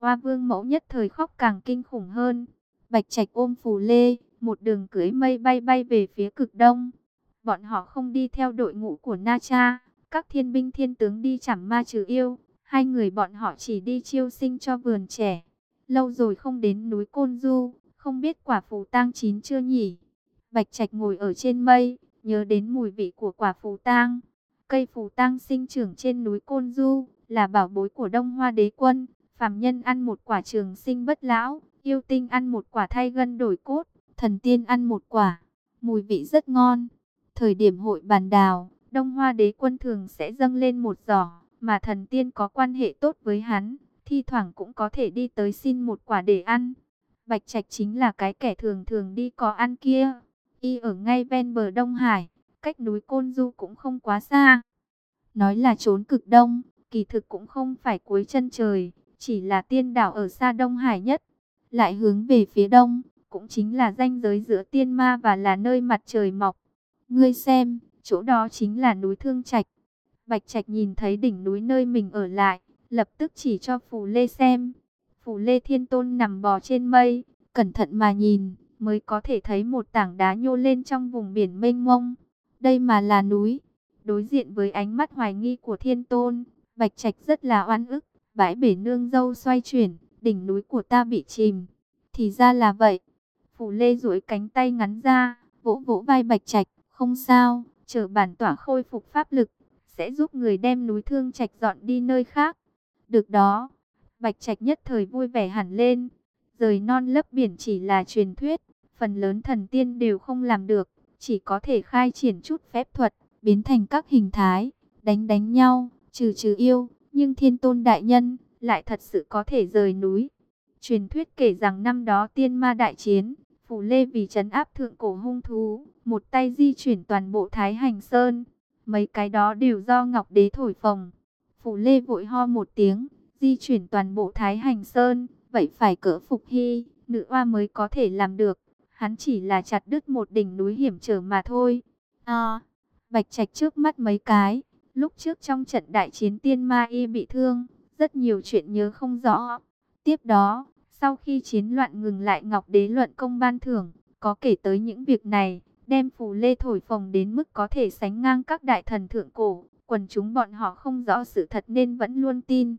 Hoa vương mẫu nhất thời khóc càng kinh khủng hơn. Bạch Trạch ôm phù lê, một đường cưới mây bay bay về phía cực đông. Bọn họ không đi theo đội ngũ của Na Cha, các thiên binh thiên tướng đi chẳng ma trừ yêu. Hai người bọn họ chỉ đi chiêu sinh cho vườn trẻ. Lâu rồi không đến núi Côn Du, không biết quả phù tang chín chưa nhỉ. Bạch Trạch ngồi ở trên mây, nhớ đến mùi vị của quả phù tang. Cây phù tang sinh trưởng trên núi Côn Du, là bảo bối của Đông Hoa đế quân. Phạm nhân ăn một quả trường sinh bất lão, yêu tinh ăn một quả thay gân đổi cốt, thần tiên ăn một quả. Mùi vị rất ngon. Thời điểm hội bàn đào, Đông Hoa đế quân thường sẽ dâng lên một giỏ, mà thần tiên có quan hệ tốt với hắn, thi thoảng cũng có thể đi tới xin một quả để ăn. Bạch Trạch chính là cái kẻ thường thường đi có ăn kia. Y ở ngay ven bờ Đông Hải, cách núi Côn Du cũng không quá xa. Nói là trốn cực đông, kỳ thực cũng không phải cuối chân trời, chỉ là tiên đảo ở xa Đông Hải nhất. Lại hướng về phía đông, cũng chính là ranh giới giữa tiên ma và là nơi mặt trời mọc. Ngươi xem, chỗ đó chính là núi Thương Trạch. Bạch Trạch nhìn thấy đỉnh núi nơi mình ở lại, lập tức chỉ cho Phù Lê xem. Phù Lê Thiên Tôn nằm bò trên mây, cẩn thận mà nhìn, mới có thể thấy một tảng đá nhô lên trong vùng biển mênh mông. Đây mà là núi. Đối diện với ánh mắt hoài nghi của Thiên Tôn, Bạch Trạch rất là oan ức, bãi bể nương dâu xoay chuyển, đỉnh núi của ta bị chìm. Thì ra là vậy. Phù Lê duỗi cánh tay ngắn ra, vỗ vỗ vai Bạch Trạch, không sao, chờ bản tỏa khôi phục pháp lực, sẽ giúp người đem núi Thương Trạch dọn đi nơi khác. Được đó, Bạch Trạch nhất thời vui vẻ hẳn lên. Rời non lấp biển chỉ là truyền thuyết, phần lớn thần tiên đều không làm được, chỉ có thể khai triển chút phép thuật, biến thành các hình thái, đánh đánh nhau, trừ trừ yêu, nhưng thiên tôn đại nhân lại thật sự có thể rời núi. Truyền thuyết kể rằng năm đó tiên ma đại chiến, Phù Lê vì trấn áp thượng cổ hung thú, một tay di chuyển toàn bộ Thái Hành Sơn. Mấy cái đó đều do Ngọc Đế thổi phồng. Phù Lê vội ho một tiếng, di chuyển toàn bộ Thái Hành Sơn, vậy phải cỡ Phục Hy, nữ oa mới có thể làm được. Hắn chỉ là chặt đứt một đỉnh núi hiểm trở mà thôi. À, Bạch Trạch trước mắt mấy cái, lúc trước trong trận đại chiến tiên ma y bị thương, rất nhiều chuyện nhớ không rõ. Tiếp đó, sau khi chiến loạn ngừng lại Ngọc Đế luận công ban thưởng, có kể tới những việc này, đem phù lê thổi phồng đến mức có thể sánh ngang các đại thần thượng cổ. Quần chúng bọn họ không rõ sự thật nên vẫn luôn tin.